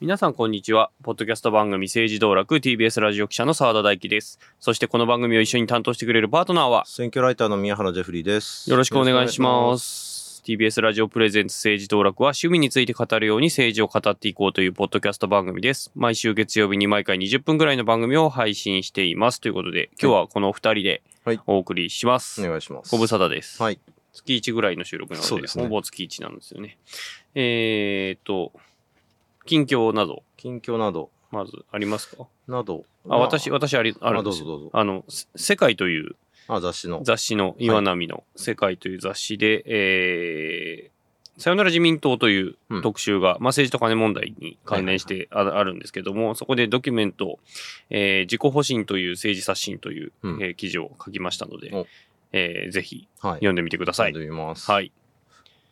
皆さんこんにちは。ポッドキャスト番組政治道楽 TBS ラジオ記者の澤田大樹です。そしてこの番組を一緒に担当してくれるパートナーは選挙ライターの宮原ジェフリーです。よろしくお願いします。TBS ラジオプレゼンツ政治道楽は趣味について語るように政治を語っていこうというポッドキャスト番組です。毎週月曜日に毎回20分ぐらいの番組を配信しています。ということで、今日はこのお二人ではいお送りします。お願いします。ご無沙汰です。はい。月1ぐらいの収録なので、ですねほぼ月1なんですよね。えーっと、近況など、近況など、まずありますか？など。あ、私、私あり、あるんですよ。どうぞどうぞ。あの、せ世界というあ、雑誌の。雑誌の、岩波の世界という雑誌で、えー、さよなら自民党といううん特集が、まあ政治と金問題に関連してあ,、あるんですけども、そこでドキュメント、えー、自己保身という政治刷新という、うんえー記事を書きましたのでお、えーぜひはい。読んでみてください。読んでみます。はい。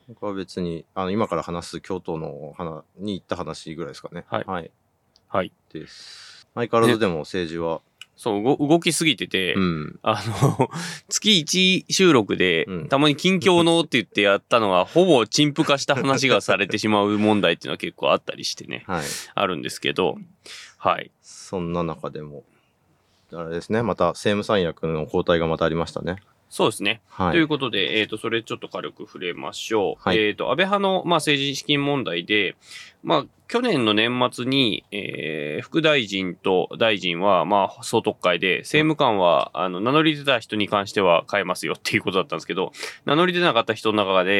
僕は別に、あの、今から話す京都の花に行った話ぐらいですかね。はいはい。はい。です。相変わらずでも政治は、そう、ご動きすぎてて、うん。あの、月1収録で、うんたまに近況のって言ってやったのが、ほぼ陳腐化した話がされてしまう問題っていうのは結構あったりしてね、はい。あるんですけど、はい。そんな中でも、あれですね、また政務三役の交代がまたありましたね。そうですね。はい。ということで、えっ、と、それちょっと軽く触れましょう。はいえっ、と、安倍派の、まあ、政治資金問題で、まあ、去年の年末に、えー副大臣と大臣は、まあ、総督会で、政務官は、あの、名乗り出た人に関しては変えますよっていうことだったんですけど、名乗り出なかった人の中で、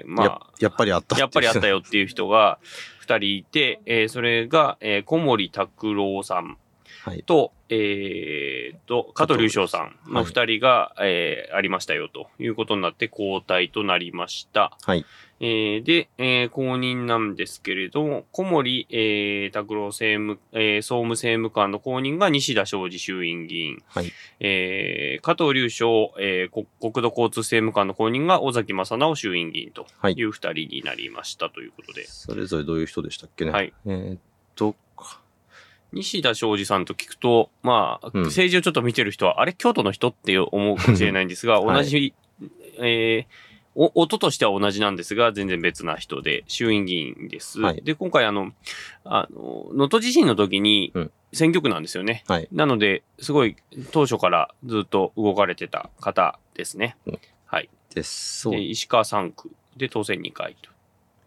えーまやあ、やっぱりあったやっぱりあったよ。よっていう人が二人いて、えーそれが、えー小森拓郎さんはい。と、えーと、加藤隆翔さんの二人が、えーありましたよということになって交代となりました。はい。えーで、えー後任なんですけれども、小森、えー、拓郎政務、えー総務政務官の後任が西田昌司衆院議員。はい。えー加藤隆翔、えー国国土交通政務官の後任が尾崎正直衆院議員とはいいう二人になりましたということで。それぞれどういう人でしたっけね。はい。えーっと、西田昌司さんと聞くと、まあ、うん政治をちょっと見てる人は、あれ、京都の人って思うかもしれないんですが、はい同じ、えーお音としては同じなんですが、全然別な人で、衆院議員です。はいで、今回、あの、あの、能登地震の時にうん、選挙区なんですよね。はい。なので、すごい、当初からずっと動かれてた方ですね。うんはい。です。そうで、石川3区で当選2回と。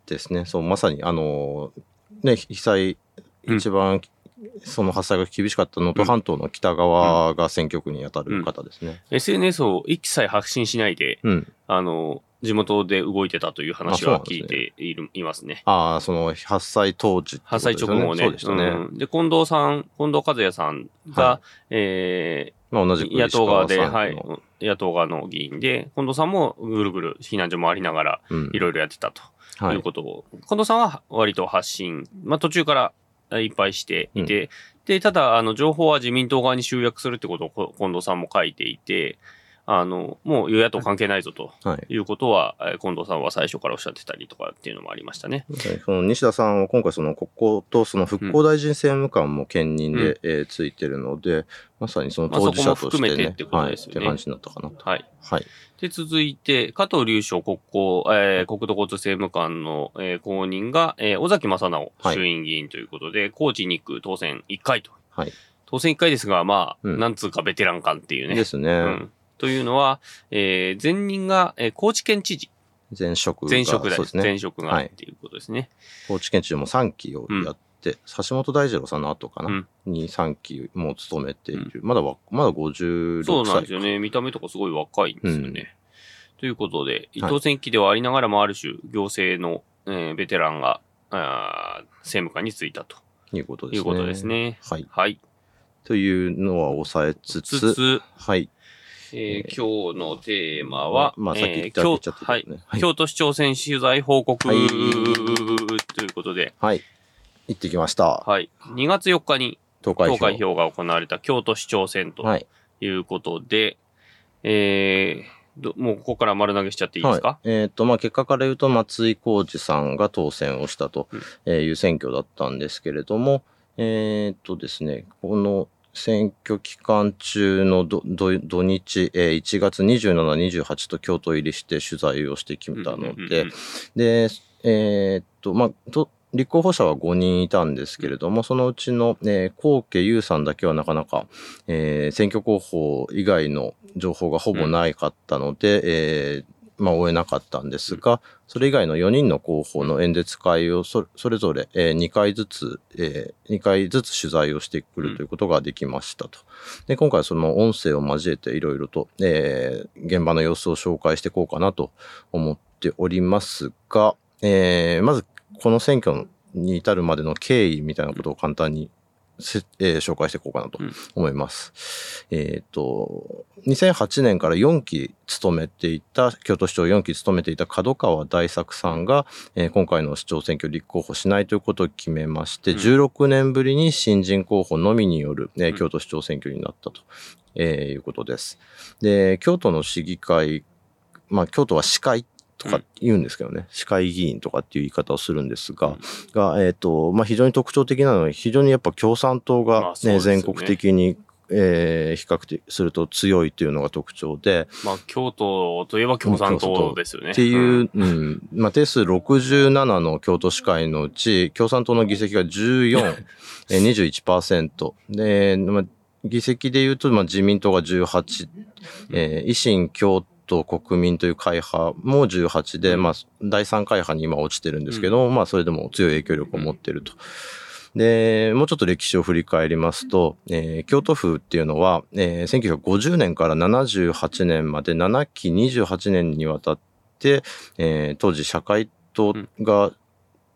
ですね。そう、まさに、あのーね、被災、うん一番、その発災が厳しかった能登半島の北側が選挙区に当たる方ですね。SNS を一切発信しないで、うん。あの、地元で動いてたという話は聞いている、いますね。ああ、その、発災当時ってこと発災直後ね。そうでしたね。うん。で、近藤さん、近藤和也さんが、はえまあ、同じ野党側で、はい。野党側の議員で、近藤さんもぐるぐる避難所回りながら、うん。いろいろやってたとはいいうことを、近藤さんは割と発信、まあ途中からいっぱいしていて、で、ただ、あの、情報は自民党側に集約するってことをこ近藤さんも書いていて、あの、もう与野党関係ないぞと はい。いうことは、えー近藤さんは最初からおっしゃってたりとかっていうのもありましたね。その西田さんは今回その国交とその復興大臣政務官も兼任で、えーついてるので、まさにその当事者としてね、含めてってことはい、ですよねって感じになったかなと。はい。はい。で、続いて、加藤隆翔国交、えー国土交通政務官の、えー後任が、えー尾崎正直はい衆院議員ということで、高知2区当選1回と。はい。当選1回ですが、まあ、うんなんつうかベテラン感っていうね。ですね。うん。というのは、えー前任が、えー高知県知事。前職が。前職だそうですね。前職がはいっていうことですね。高知県知事も3期をやって、橋本大二郎さんの後かな、うんに3期も務めている。まだわ、まだ56歳。そうなんですよね。見た目とかすごい若いんですよね。ということで、当選期ではありながらもある種、行政の、えーベテランが、あー政務官に就いたということですね。いうことですね。はい。はい。というのは抑えつつ、つつ、はい。えー今日のテーマは、まあさっき言っちゃ言ったはいけどねはい京都市長選取材報告、はいということで、はい。行ってきました。はい。2月4日に投開票。が行われた京都市長選とはい。いうことで、えーどもうここから丸投げしちゃっていいですか、はい、えっ、と、まあ、結果から言うと、松井浩二さんが当選をしたとうんえーいう選挙だったんですけれども、えっ、とですね、この選挙期間中の土日、えー1月27、28と京都入りして取材をしてきたので、で、えっ、と、まあ、と、立候補者は5人いたんですけれども、そのうちの、えー、高家優さんだけはなかなか、えー、選挙候補以外の情報がほぼないかったので、うん、えーまあ、終えなかったんですが、それ以外の4人の候補の演説会をそれぞれ、えー、2回ずつ、えー、2回ずつ取材をしてくるということができましたと。で、今回はその音声を交えていろいろと、えー、現場の様子を紹介していこうかなと思っておりますが、えー、まずこの選挙に至るまでの経緯みたいなことを簡単にえー、紹介していこうかなと思います。うん、えっ、ー、と、2008年から4期務めていた、京都市長4期務めていた角川大作さんが、えー、今回の市長選挙立候補しないということを決めまして、うん、16年ぶりに新人候補のみによる、えー、京都市長選挙になったと、えー、いうことです。で、京都の市議会、まあ、京都は市会とか言うんですけどね、市会議員とかっていう言い方をするんですが、が、えっ、ー、と、まあ、非常に特徴的なのは、非常にやっぱ共産党がね、ね全国的にえー、比較的すると強いというのが特徴で。まあ、京都といえば共産党ですよね。っていう、うん、まあ、定数67の京都市会のうち、共産党の議席が14、えー、21%。で、まあ、議席で言うと、まあ、自民党が18、えー、維新、京と国民という会派も18で、まあ、第3会派に今落ちてるんですけど、まあ、それでも強い影響力を持ってると。で、もうちょっと歴史を振り返りますと、えー、京都府っていうのは、えー、1950年から78年まで7期28年にわたって、えー、当時社会党が、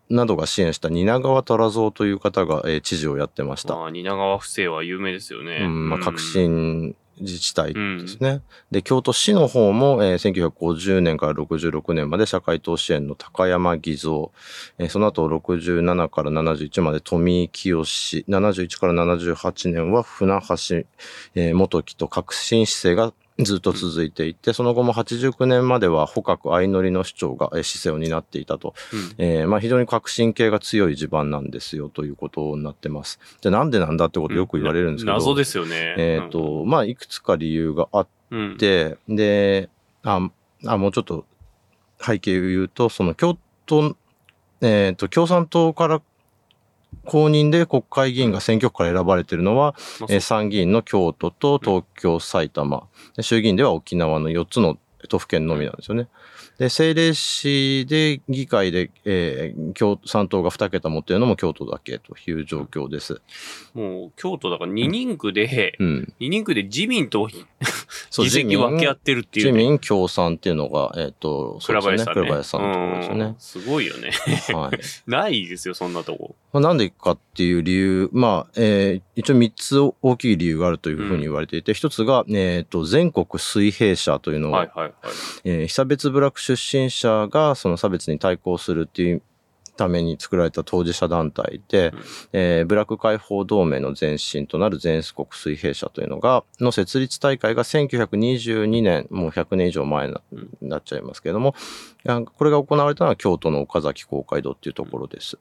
などが支援した蜷川虎蔵という方が、えー、知事をやってました。まあ、蜷川不正は有名ですよね。うん、まあ、革新自治体ですね。うん、で、京都市の方も、えー、1950年から66年まで社会党支援の高山偽造、えー、その後67から71まで富井清志、71から78年は船橋、えー、元木と革新姿勢がずっと続いていて、その後も89年までは捕獲相乗りの市長が市政を担っていたと、うん、えー、まあ、非常に革新系が強い地盤なんですよということになってます。じゃなんでなんだってことよく言われるんですけど、うん、謎ですよね。えっ、ー、と、まあ、いくつか理由があって、うん、で、あ、あ、もうちょっと背景を言うと、その京都、えっ、ー、と、共産党から公認で国会議員が選挙区から選ばれているのは、えー、参議院の京都と東京、埼玉、衆議院では沖縄の4つの都府県のみなんですよね。で、政令市で議会で、えー、共産党が2桁持ってるのも京都だけという状況です。もう、京都だから2人区で、うん、2人区で自民と議席分け合ってるっていう、ね、自民共産っていうのが、えっ、ー、と、倉林さん、ね、倉林さんのところですよね。すごいよね。はい。ないですよ、そんなとこ。まあ、なんでかっていう理由、まあ、えー、一応3つ大きい理由があるというふうに言われていて、うん、1つが、えっ、ー、と、全国水平社というのは、はいはいはい。えー、被差別部落出身者がその差別に対抗するっていうために作られた当事者団体で、うん、えー、ブラック解放同盟の前身となる全国水平社というのが、の設立大会が1922年、もう100年以上前になっちゃいますけれども、これが行われたのは京都の岡崎公会堂っていうところです。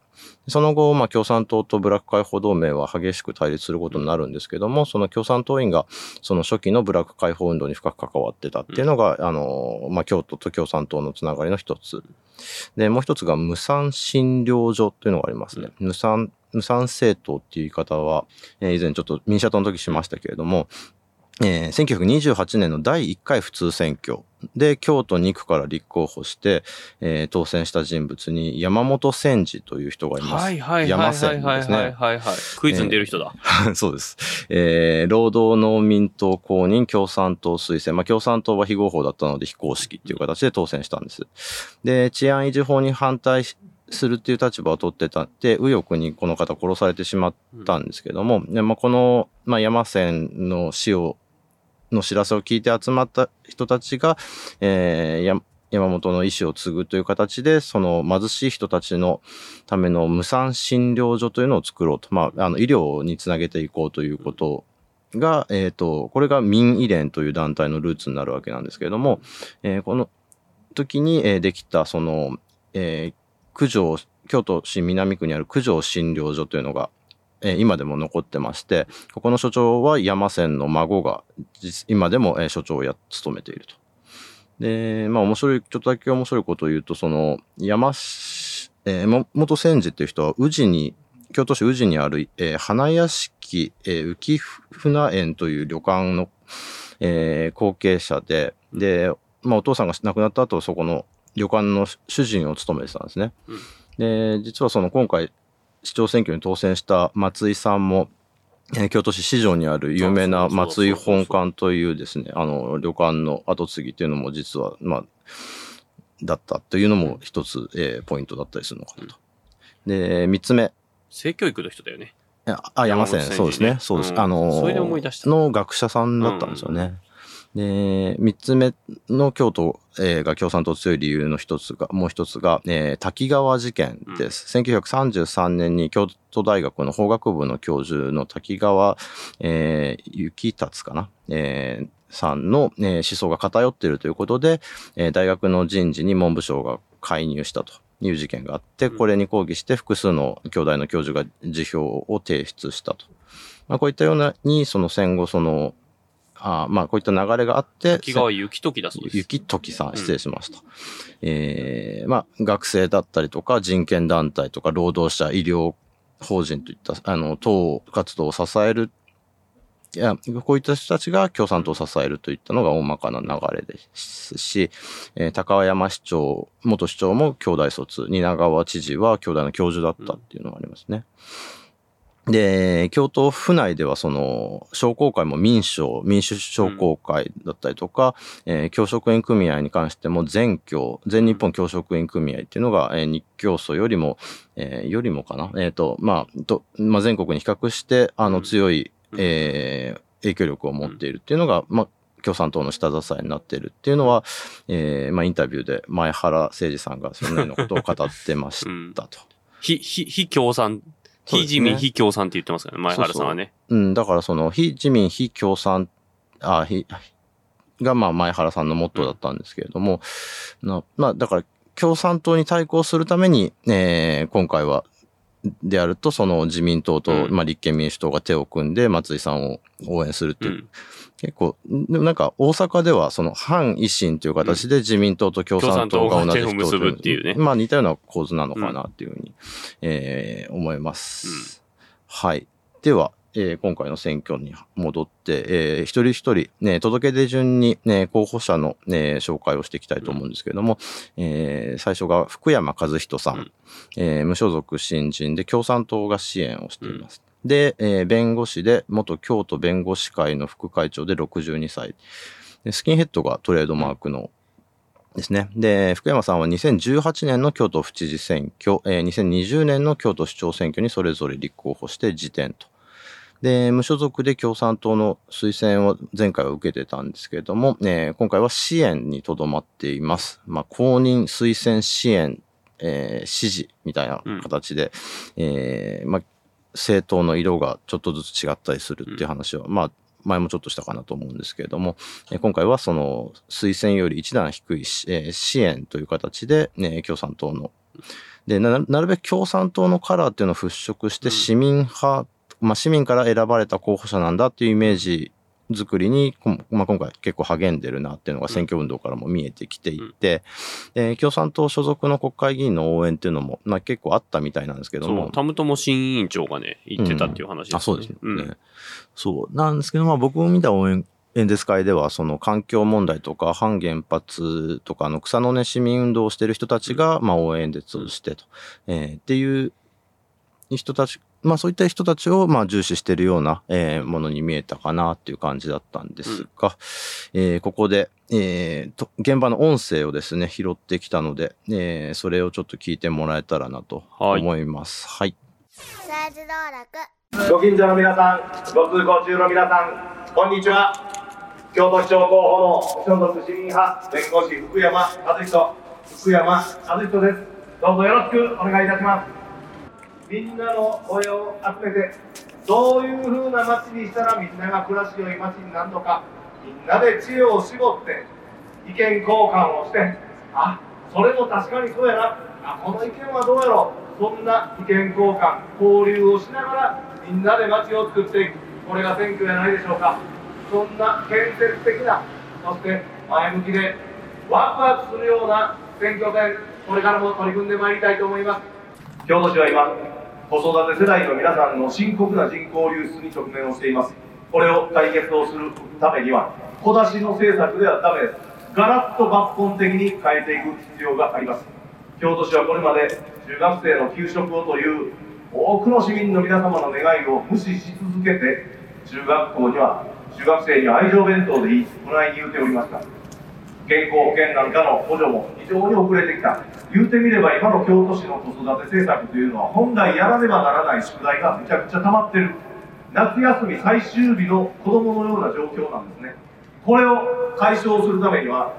その後、まあ、共産党とブラック解放同盟は激しく対立することになるんですけども、その共産党員がその初期のブラック解放運動に深く関わってたっていうのが、あの、まあ、京都と共産党のつながりの一つ。で、もう一つが無産診療所というのがありますね。無産無産政党っていう言い方は、えー、以前ちょっと民社党の時しましたけれども、えー、1928年の第1回普通選挙で京都2区から立候補して、えー、当選した人物に山本千治という人がいます。はいはい山千ですね。はいはいはい。クイズに出る人だ。えー、そうです。えー、労働農民党公認共産党推薦。まあ共産党は非合法だったので非公式っていう形で当選したんです。で、治安維持法に反対するっていう立場を取ってたって、右翼にこの方殺されてしまったんですけども、うん、でまあ、この、まあ、山線の死をの知らせを聞いて集まった人たちが、えー、山本の意思を継ぐという形で、その貧しい人たちのための無産診療所というのを作ろうと。まあ、あの、医療につなげていこうということが、えっ、ー、と、これが民医連という団体のルーツになるわけなんですけれども、えー、この時に、え、できた、その、えー、九条、京都市南区にある九条診療所というのがえ今でも残ってまして、ここの所長は山線の孫が、今でも、え所長をや、務めていると。で、まあ面白い、ちょっとだけ面白いことを言うと、その、山、えー、元千治っていう人は宇治に京都市宇治にある、えー、花屋敷、えー、浮船園という旅館の、えー、後継者でで、まあ、お父さんが亡くなった後そこの旅館の主人を務めてたんですね。うん、で実はその今回市長選挙に当選した松井さんもえー、京都市市場にある有名な松井本館というですね、あの、旅館の跡継ぎっていうのも実は、まあ、だったというのも一つ、えー、ポイントだったりするのかなと。で、三つ目。性教育の人だよね。あ、山線、そうですね。そうです。あのそれで思い出した。の学者さんだったんですよね。で、三つ目の京都、えー、が共産党強い理由の一つが、もう一つが、えー、滝川事件です。うん、1933年に京都大学の法学部の教授の滝川、えー、幸達かな、えー、さんの、えー、思想が偏っているということで、えー、大学の人事に文部省が介入したと。いう事件があって、これに抗議して複数の兄弟の教授が辞表を提出したと。まあ、こういったようなに、その戦後、その、あまあ、こういった流れがあって。滝川幸時だそうです。幸時さん、失礼しました。うん、えー、まあ、学生だったりとか、人権団体とか、労働者、医療法人といった、あの、党活動を支える、いや、こういった人たちが共産党を支えるといったのが大まかな流れですし、えー、高山市長、元市長も兄弟卒、蜷川知事は兄弟の教授だったっていうのがありますね。うんで、京都府内ではその商工会も民商、民主商工会だったりとか、うん、えー、教職員組合に関しても全教、全日本教職員組合っていうのが、えー、日教組よりも、えー、よりもかな、えっ、ー、と、まあ、と、まあ、全国に比較して、あの、強い、えー、影響力を持っているっていうのが、まあ、共産党の下支えになっているっていうのは、えー、まあ、インタビューで前原誠二さんがそのようなことを語ってました と。非、非、非共産非自民、非共産って言ってますからね、前原さんはね。うん、だからその、非自民、非共産、あ、非、がまあ前原さんのモットーだったんですけれども、うん、まあだから共産党に対抗するために、えー、今回はであると、その自民党と、うん、まあ立憲民主党が手を組んで松井さんを応援するっていう、うん、結構、でもなんか大阪ではその反維新という形で自民党と共産党が同じ人、うん、結ぶっていうね。まあ似たような構図なのかなっていうふうに、うん、えー、思います。うん、はい。では、えー、今回の選挙に戻って、えー、一人一人、ね、届け出順に、ね、候補者の、ね、紹介をしていきたいと思うんですけれども、うん、えー、最初が福山和人さん、うん、えー、無所属新人で共産党が支援をしています。で、えー、弁護士で、元京都弁護士会の副会長で62歳。でスキンヘッドがトレードマークのですね。で、福山さんは2018年の京都府知事選挙、えー、2020年の京都市長選挙にそれぞれ立候補して辞典と。で、無所属で共産党の推薦を前回は受けてたんですけれども、えー、今回は支援にとどまっています。まあ、公認推薦支援、えー、支持みたいな形で、うん、えー、まあ、政党の色がちょっとずつ違ったりするっていう話は、うん、まあ、前もちょっとしたかなと思うんですけれども、え今回はその推薦より一段低い、えー、支援という形で、ね、共産党の、でな、なるべく共産党のカラーっていうのを払拭して市民派、うん、まあ市民から選ばれた候補者なんだっていうイメージ作りに、まあ、今回結構励んでるなっていうのが選挙運動からも見えてきていて、うん、共産党所属の国会議員の応援っていうのも、まあ、結構あったみたいなんですけども。タムトモ新委員長がね、言ってたっていう話ですね、うん、あ、そうですね、うん、そう。なんですけど、まあ僕も見た応援演説会では、その環境問題とか反原発とかの草の根市民運動をしている人たちが、まあ応援演説をしてと、えー、っていう人たちまあそういった人たちをまあ重視しているような、えー、ものに見えたかなっていう感じだったんですが、うん、えー、ここで、えーと、現場の音声をですね、拾ってきたので、えー、それをちょっと聞いてもらえたらなと思います。はい。はい、ご近所の皆さん、ご通行中の皆さん、こんにちは。京都市長候補の所属市民派弁護士福山和人、福山和人です。どうぞよろしくお願いいたします。みんなの声を集めてどういうふうな街にしたらみんなが暮らしよい街になるのかみんなで知恵を絞って意見交換をしてあそれも確かにそうやな。あこの意見はどうやろう。そんな意見交換交流をしながらみんなで街を作っていく。これが選挙じゃないでしょうか。そんな建設的なそして前向きでワクワクするような選挙戦これからも取り組んでまいりたいと思います。京都市は今、子育て世代の皆さんの深刻な人口流出に直面をしています。これを解決をするためには、小出しの政策ではダメです。ガラッと抜本的に変えていく必要があります。京都市はこれまで中学生の給食をという多くの市民の皆様の願いを無視し続けて、中学校には、中学生には愛情弁当でいい、こないに言うておりました。健康保険なんかの補助も非常に遅れてきた。言うてみれば今の京都市の子育て政策というのは本来やらねばならない宿題がめちゃくちゃ溜まってる。夏休み最終日の子供のような状況なんですね。これを解消するためには、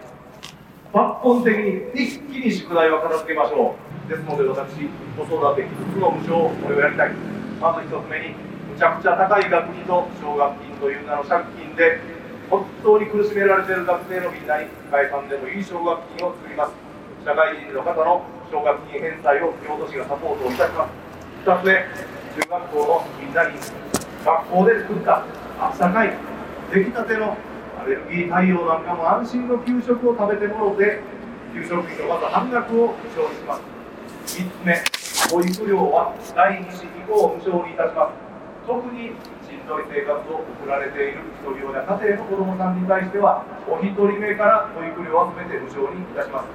抜本的に一気に宿題を片付けましょう。ですので私、子育て5つの無償、これをやりたい。まず1つ目に、むちゃくちゃ高い学費と奨学金という名の借金で、本当に苦しめられている学生のみんなに解散でもいい奨学金を作ります社会人の方の奨学金返済を京都市がサポートをいたします2つ目中学校のみんなに学校で作ったあったかい出来たてのアレルギー対応なんかも安心の給食を食べてもろて給食費のまず半額を無償にします3つ目保育料は第2子以降無償にいたします特に良い生活を送られている一人親家庭の子どもさんに対してはお一人目から保育料は全て無償にいたします。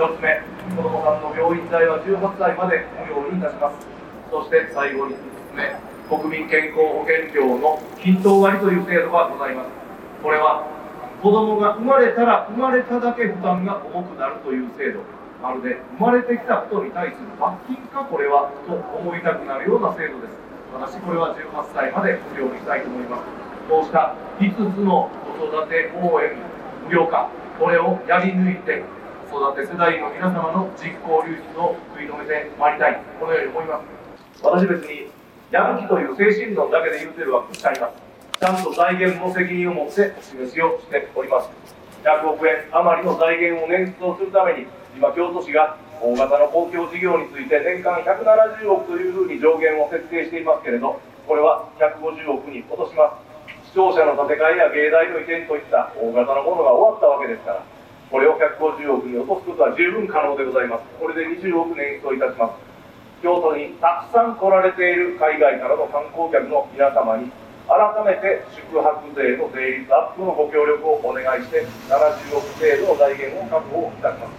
1つ目子どもさんの病院代は18歳まで無料にいたします。そして最後に5つ目国民健康保険料の均等割という制度がございます。これは子どもが生まれたら生まれただけ負担が重くなるという制度。まるで生まれてきたことに対する罰金かこれはと思いたくなるような制度です。私これは18歳まで無料にしたいと思います。こうした5つの子育て応援無料化これをやり抜いて子育て世代の皆様の実行流出を食い止めてまいりたい。このように思います。私別にやる気という精神論だけで言うてるわけであります。ちゃんと財源も責任を持ってお示しをしております。100億円余りの財源を捻出をするために今京都市が大型の公共事業について年間170億というふうに上限を設定していますけれどこれは150億に落とします。視聴者の建て替えや芸大の移転といった大型のものが終わったわけですからこれを150億に落とすことは十分可能でございます。これで20億年出いたします。京都にたくさん来られている海外からの観光客の皆様に改めて宿泊税の税率アップのご協力をお願いして70億程度の財源を確保いたします。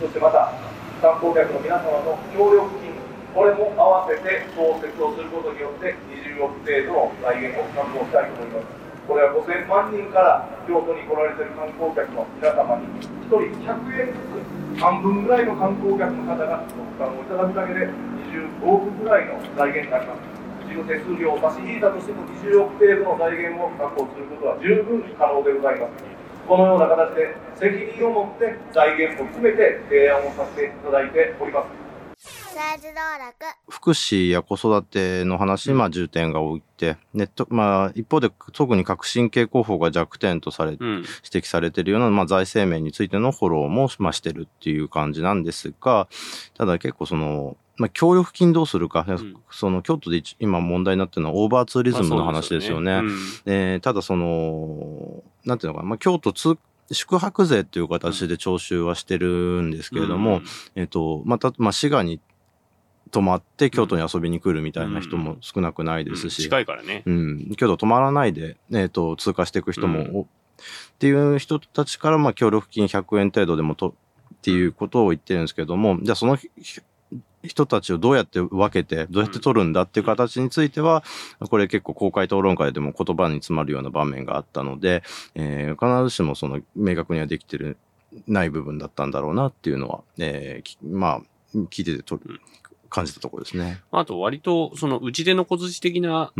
そしてまた観光客の皆様の協力金、これも合わせて創設をす。ることによって、20億程度の財源を確保したいと思います。これは5000万人から京都に来られている観光客の皆様に、1人100円ずつ、半分ぐらいの観光客の方がご負担をいただくだけで、25億ぐらいの財源になります。事務手数料を差し引いたとしても20億程度の財源を確保す。ることは十分可能でございます。このような形で責任を持って財源も含めて提案をさせていただいております。福祉や子育ての話にまあ重点が置いて、ネット、まあ一方で特に革新系広報が弱点とされ、うん、指摘されているようなまあ財政面についてのフォローもまあしてるっていう感じなんですが、ただ結構その、まあ、協力金どうするか、うん、その京都で今問題になってるのはオーバーツーリズムの話ですよね。よね。うん、えー、ただその、なんていうのかな、まあ、京都通宿泊税っていう形で徴収はしてるんですけれども、うん、えっ、と、また、まあ、滋賀に泊まって京都に遊びに来るみたいな人も少なくないですし。うん、近いからね。うん。京都泊まらないで、えっ、と、通過していく人も、っていう人たちから、まあ、協力金100円程度でもと、っていうことを言ってるんですけども、じゃあその人たちをどうやって分けて、どうやって取るんだっていう形については、これ結構公開討論会でも言葉に詰まるような場面があったので、えー、必ずしもその明確にはできてる、ない部分だったんだろうなっていうのは、えー、まあ、聞いててと、感じたところですね。あと割と、その、打ち出の小槌的な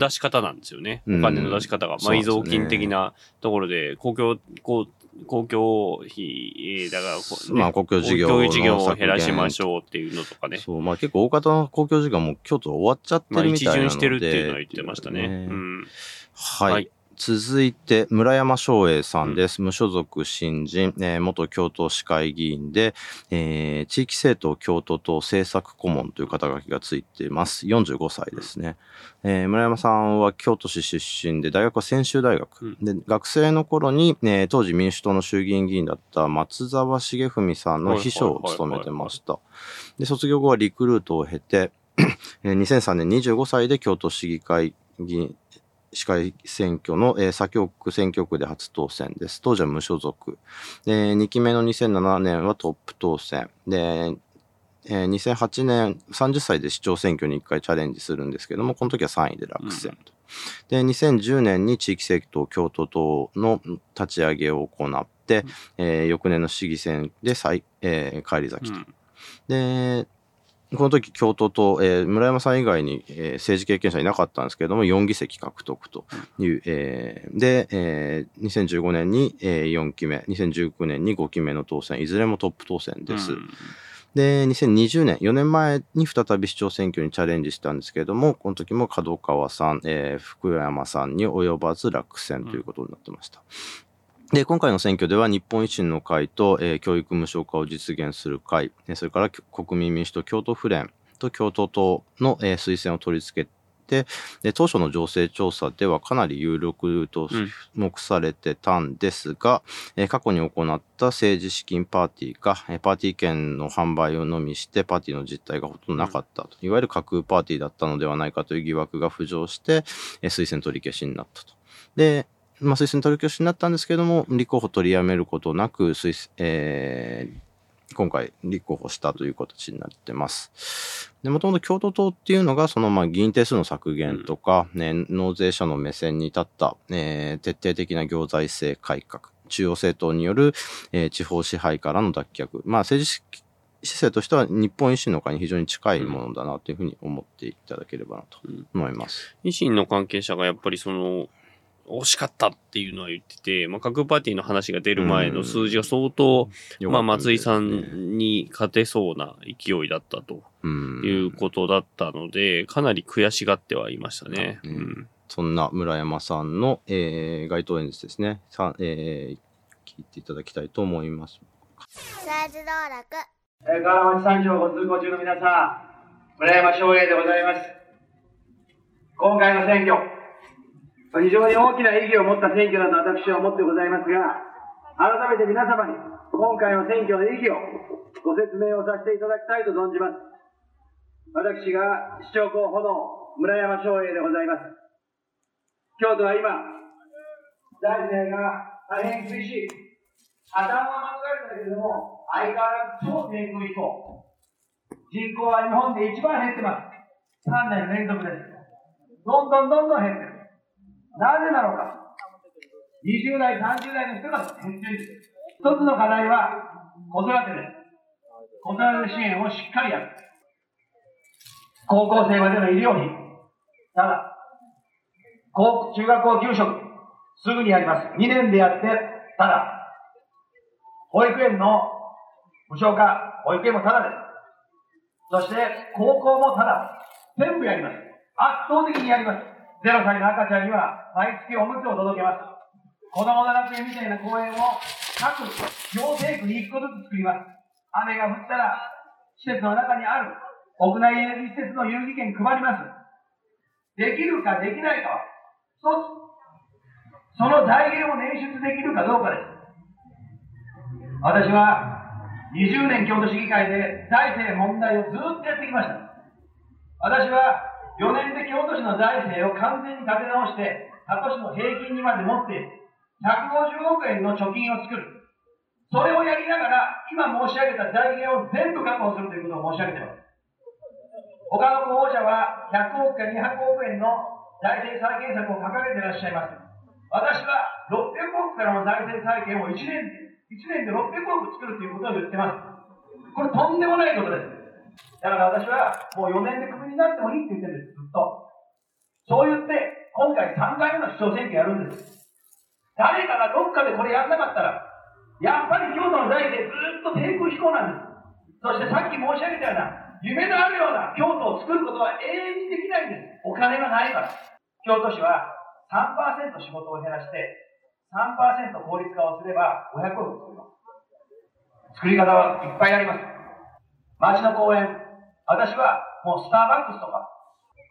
出し方なんですよね。うん、お金の出し方が。埋蔵金的なところで、公共、こう、公共費、だから、ね、まあ公共事業公共事業を減らしましょうっていうのとかね。そう、まあ結構大方の公共事業も京都終わっちゃってるみたいなので。まあ一巡してるっていうのは言ってましたね。ねうん、はい、はい続いて、村山翔英さんです。無所属新人、えー、元京都市会議員で、えー、地域政党京都党政策顧問という肩書きがついています。45歳ですね。えー、村山さんは京都市出身で、大学は専修大学。で、学生の頃に、えー、当時民主党の衆議院議員だった松沢重文さんの秘書を務めてました。で、卒業後はリクルートを経て、2003年25歳で京都市議会議員、市会選挙の、えー、左京区選挙区で初当選です。当時は無所属。で、2期目の2007年はトップ当選。で、えー、2008年、30歳で市長選挙に1回チャレンジするんですけども、この時は3位で落選と。うん、で、2010年に地域政党京都党の立ち上げを行って、うん、えー、翌年の市議選で再、えー、返り咲きと。うん、で、この時京都と、えー、村山さん以外に、えー、政治経験者いなかったんですけれども、4議席獲得という、えー、で、えー、2015年に、えー、4期目、2019年に5期目の当選、いずれもトップ当選です。うん、で、2020年、4年前に再び市長選挙にチャレンジしたんですけれども、この時も角川さん、えー、福山さんに及ばず落選ということになってました。で、今回の選挙では日本維新の会と、えー、教育無償化を実現する会、それから国民民主党京都府連と京都党の、えー、推薦を取り付けて、で当初の情勢調査ではかなり有力と目されてたんですが、うん、えー、過去に行った政治資金パーティーが、えー、パーティー券の販売をのみしてパーティーの実態がほとんどなかったと、うん、いわゆる架空パーティーだったのではないかという疑惑が浮上して、えー、推薦取り消しになったと。で、まあ、推薦取り消しになったんですけども、立候補取りやめることなく、推えー、今回立候補したという形になってます。で、もともと京都党っていうのが、そのまあ議員定数の削減とか、ね、納税者の目線に立った、えー、徹底的な行財政改革、中央政党による、えー、地方支配からの脱却、まあ政治姿勢としては日本維新の会に非常に近いものだなというふうに思っていただければなと思います。維新の関係者がやっぱりその惜しかったっていうのは言ってて、まあ、各パーティーの話が出る前の数字が相当、まあ、松井さんに勝てそうな勢いだったということだったので、かなり悔しがってはいましたね。うん、そんな村山さんの、えー、街頭演説ですね、さえー、聞いていただきたいと思います。登録。えー、河原町三条ご通行中の皆さん、村山翔英でございます。今回の選挙、非常に大きな意義を持った選挙だと私は思ってございますが、改めて皆様に今回の選挙の意義をご説明をさせていただきたいと存じます。私が市長候補の村山翔英でございます。京都は今、財政が大変厳しい。破綻は免れたけれども、相変わらず超低空飛行。人口は日本で一番減ってます。3年連続です。どんどんどんどん減ってる。なぜなのか。20代、30代の人が減っている。一つの課題は子育てです。子育て支援をしっかりやる。高校生までの医療費。ただ、高中学校給食、すぐにやります。2年でやって、ただ、保育園の無償化、保育園もただです。そして、高校もただ。全部やります。圧倒的にやります。0歳の赤ちゃんには毎月おむつを届けます。子供の楽園みたいな公園を各行政区に1個ずつ作ります。雨が降ったら施設の中にある屋内エネルギー施設の遊戯券配ります。できるかできないかは一つ。その財源を捻出できるかどうかです。私は20年京都市議会で財政問題をずっとやってきました。私は4年で京都市の財政を完全に立て直して、他都市の平均にまで持って、150億円の貯金を作る。それをやりながら、今申し上げた財源を全部確保するということを申し上げています。他の候補者は100億か200億円の財政再建策を掲げていらっしゃいます。私は600億からの財政再建を1年で、1年で600億作るということを言ってます。これとんでもないことです。だから私はもう4年でクビになってもいいって言ってるんです、ずっと。そう言って、今回3回目の市長選挙やるんです。誰かがどっかでこれやんなかったら、やっぱり京都の財政ずっと低空飛行なんです。そしてさっき申し上げたような、夢のあるような京都を作ることは永遠にできないんです。お金がないから。京都市は3%仕事を減らして、3%効率化をすれば500億作ります。作り方はいっぱいあります。街の公園、私はもうスターバックスとか、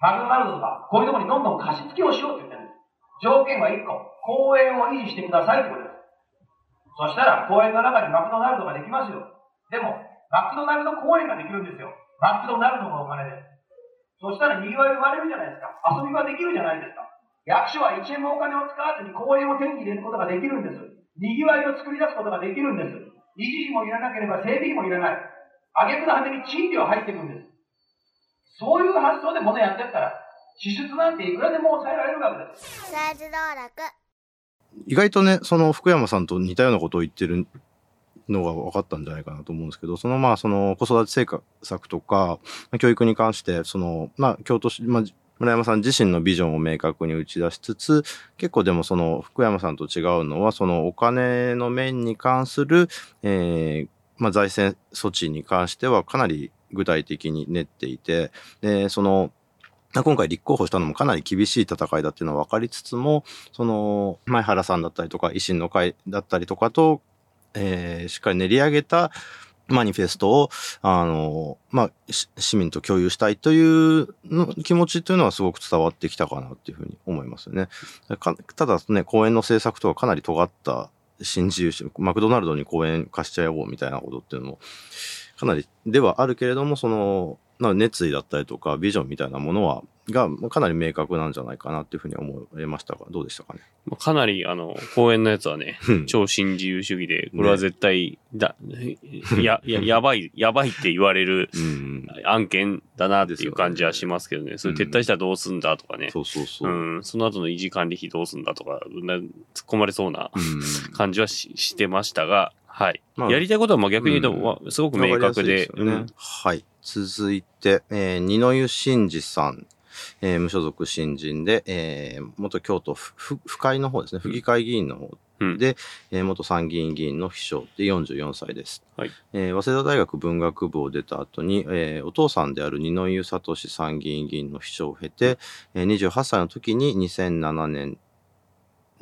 マクドナルドとか、こういうところにどんどん貸し付けをしようって言ってるんです。条件は1個、公園を維持してくださいってことです。そしたら公園の中にマクドナルドができますよ。でも、マクドナルド公園ができるんですよ。マクドナルドのお金で。そしたら賑わい生まれるじゃないですか。遊びができるじゃないですか。役所は1円もお金を使わずに公園を手に入れることができるんです。賑わいを作り出すことができるんです。維持費もいらなければ整備費もいらない。挙句の果てに賃料入ってくるんです。そういう発想で物やってったら、支出なんていくらでも抑えられるわけです。意外とね、その福山さんと似たようなことを言ってるのが分かったんじゃないかなと思うんですけど、そのまあ、その子育て政策とか、教育に関して、その、まあ、京都市、まあ、村山さん自身のビジョンを明確に打ち出しつつ、結構でもその福山さんと違うのは、そのお金の面に関する、えー、まあ、財政措置に関してはかなり具体的に練っていて、で、その、今回立候補したのもかなり厳しい戦いだっていうのは分かりつつも、その、前原さんだったりとか、維新の会だったりとかと、えー、しっかり練り上げたマニフェストを、あの、まあ、市民と共有したいというの気持ちというのはすごく伝わってきたかなっていうふうに思いますよね。ただね、公園の政策とはかなり尖った新自由主義マクドナルドに公園貸しちゃおうみたいなことっていうのも、かなりではあるけれども、その、熱意だったりとかビジョンみたいなものはがかなり明確なんじゃないかなっていうふうに思いましたがどうでしたかね？かなりあの公園のやつはね超新自由主義でこれは絶対だ、ね、やややばいやばいって言われる案件だなっていう感じはしますけどね、ね。それ撤退したらどうすんだとかね、そうそうそう、うん、その後の維持管理費どうすんだとか突っ込まれそうな感じはししてましたがはい。まあ、やりたいことはまあ逆に言うと、うん、すごく明確で。でね。うん、はい。続いて、えー、二の湯真二さん。えー、無所属新人で、えー、元京都府会の方ですね、府議会議員の方で、うん、えー、元参議院議員の秘書で44歳です、はい。えー、早稲田大学文学部を出た後に、えー、お父さんである二之湯聡参議院議員の秘書を経て、えー、28歳の時に2007年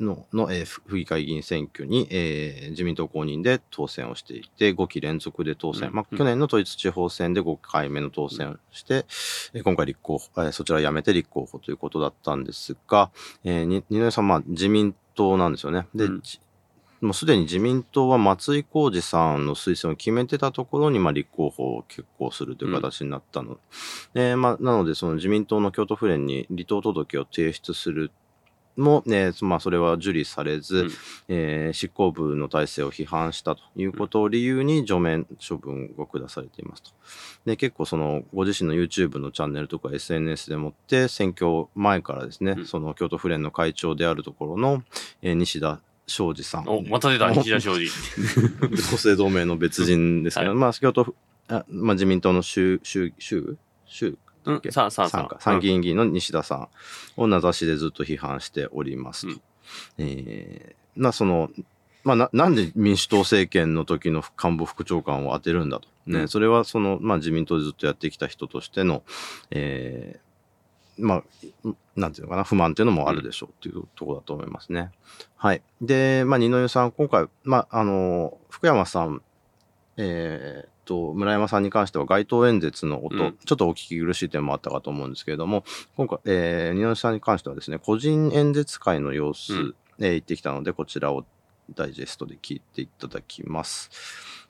のの、えー、府議会議員選挙に、えー、自民党公認で当選をしていて、5期連続で当選。うん、まあ、去年の統一地方選で5回目の当選をして、うん、今回立候補、えー、そちら辞めて立候補ということだったんですが、えー、二宮さん、まあ、自民党なんですよね。で、うんもうすでに自民党は松井浩二さんの推薦を決めてたところに、まあ、立候補を決行するという形になったの。うん、まあ、なので、その自民党の京都府連に離党届を提出するも、ねまあ、それは受理されず、うん、えー、執行部の体制を批判したということを理由に除名処分を下されていますと。で結構そのご自身の YouTube のチャンネルとか SNS でもって選挙前からですね、うん、その京都府連の会長であるところの、えー、西田昌司さん。お、また出た、西田昌司。同姓同名の別人ですけど、はい、まあ、京都あ、まあ、自民党の州、州、州、州うん、参参議院議員の西田さんを名指しでずっと批判しておりますと。うん、えー、なそのまあ、ななんで民主党政権の時の官房副長官を当てるんだと、ね、うん、それはその、まあ、自民党でずっとやってきた人としての、えー、まあ、なんていうのかな、不満っていうのもあるでしょうっていうところだと思いますね。はい。で、まあ、二の湯さん、今回、まあ、あの、福山さん、えー、と、村山さんに関しては街頭演説の音、うん、ちょっとお聞き苦しい点もあったかと思うんですけれども、今回、えー、二之さんに関してはですね、個人演説会の様子、うん、えー、行ってきたので、こちらをダイジェストで聞いていただきます。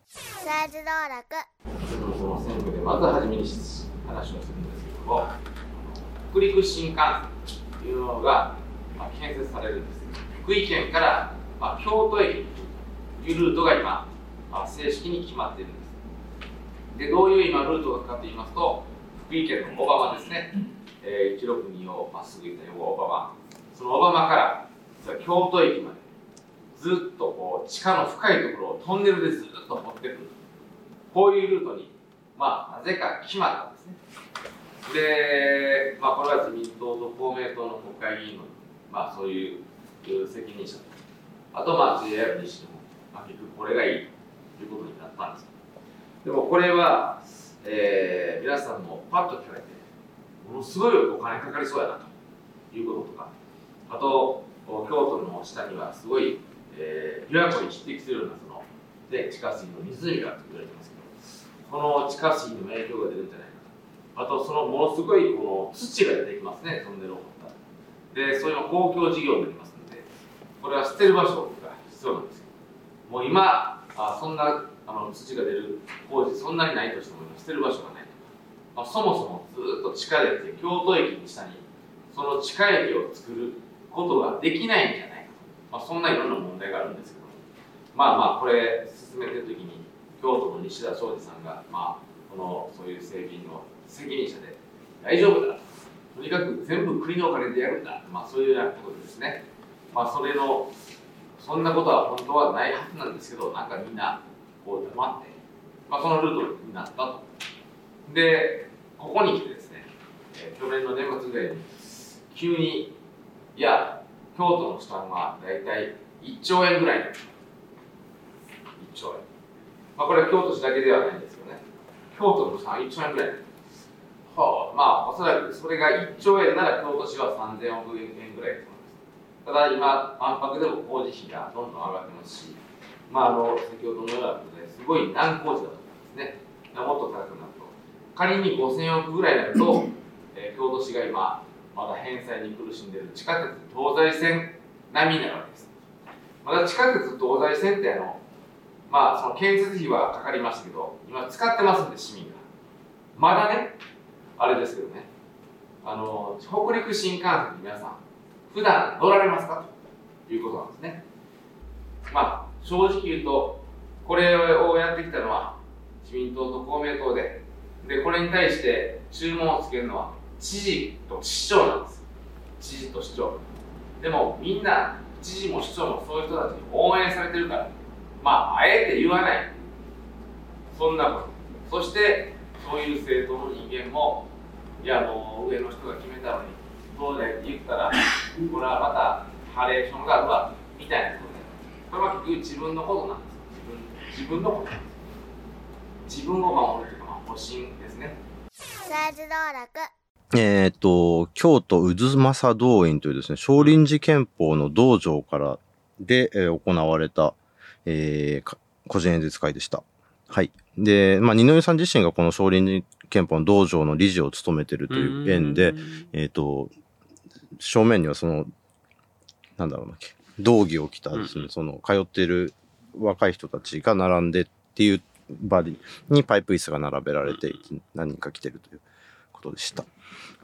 スライド道楽。その選挙でまずはじめに話をするんですけども、北陸新幹線というのが、まあ、建設されるんです。福井県から、まあ、京都駅というルートが今、まあ、正式に決まっているんです。でどういう今ルートかと言いますと福井県の小浜ですね、えー、162をまっすぐ行った横小浜。その小浜から京都駅までずっとこう地下の深いところをトンネルでずっと掘ってくる。こういうルートにまあなぜか決まったんですね。で、まあ、これは自民党と公明党の国会議員の、まあ、そういう責任者。あとまあ JR にしても、まあ、結局これがいいということになったんですでもこれは、えー、皆さんもパッと聞かれてものすごいお金かかりそうやなということとかあと京都の下にはすごい、えー、琵琶湖に匹敵するようなそので地下水の湖が言われてますけどこの地下水の影響が出るんじゃないかとあとそのものすごいこの土が出てきますねトンネルを掘ったでそういうの公共事業になりますのでこれは捨てる場所が必要なんですよもう今あそんなあの土が出る工事そんなにないとしても捨てる場所がないまあ、そもそもずっと地下で京都駅に下にその地下駅を作ることができないんじゃないかと、まあ、そんないろんな問題があるんですけどまあまあこれ進めてる時に京都の西田昌司さんが、まあ、このそういう整備の責任者で大丈夫だとにかく全部国のお金でやるんだ、まあ、そういうようなことですね、まあ、それのそんなことは本当はないはずなんですけどなんかみんなこう黙って、まあ、そのルートになった。とでここに来てですね、えー、去年の年末ぐらいに急にいや京都の負担は大体1兆円ぐらい1兆円。まあこれは京都市だけではないんですよね。京都の負担1兆円ぐらいはあ、まあおそらくそれが1兆円なら京都市は3000億円ぐらいです。ただ今万博でも工事費がどんどん上がってますしまああの先ほどのようなすごい難工事だと思いますね。もっと高くなると。仮に5000億ぐらいになると、えー、京都市が今まだ返済に苦しんでいる地下鉄東西線並みになるわけです。まだ地下鉄東西線ってあのまあその建設費はかかりましたけど今使ってますんで市民が。まだねあれですけどね。あの北陸新幹線皆さん普段乗られますか？ということなんですね。まあ正直言うとこれをやってきたのは自民党と公明党で。でこれに対して注文をつけるのは知事と市長なんです。知事と市長。でもみんな知事も市長もそういう人たちに応援されてるから。まああえて言わない。そんなこと。そしてそういう政党の人間もいやもう上の人が決めたのにどうだよって言ったらこれはまたハレーションがあるわみたいなことで。これは結局自分のことなんで。す自分自分のこと自分を守るというか、まあ、保身ですね。えっ、ー、と、京都渦政道院というですね、少林寺拳法の道場からで、えー、行われた、えー、個人演説会でした。はい。で、まあ、二上さん自身がこの少林寺拳法の道場の理事を務めてるという縁で、えっ、ー、と、正面にはその、なんだろうな、道着を着たですね、うん、その、通っている若い人たちが並んでっていう場にパイプ椅子が並べられて、何人か来てるということでした。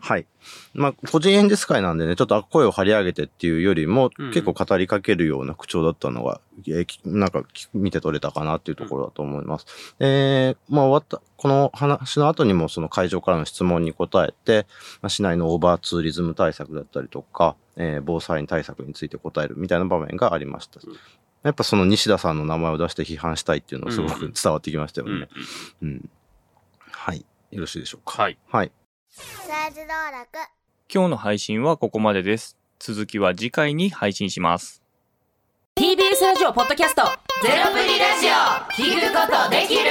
はい。まあ、個人演説会なんでね、ちょっと声を張り上げてっていうよりも、うん、結構語りかけるような口調だったのが、えー、なんか見て取れたかなっていうところだと思います。うん、えー、まあ終わった、この話の後にもその会場からの質問に答えて、まあ、市内のオーバーツーリズム対策だったりとか、えー、防災対策について答えるみたいな場面がありました。うんやっぱその西田さんの名前を出して批判したいっていうのはすごく伝わってきましたよね。うん、うん、はい。よろしいでしょうか。はい。はい。今日の配信はここまでです。続きは次回に配信します。TBS ラジオポッドキャストゼロプリラジオ聞くことできる